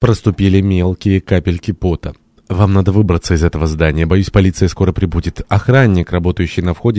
Проступили мелкие капельки пота. «Вам надо выбраться из этого здания. Боюсь, полиция скоро прибудет. Охранник, работающий на входе,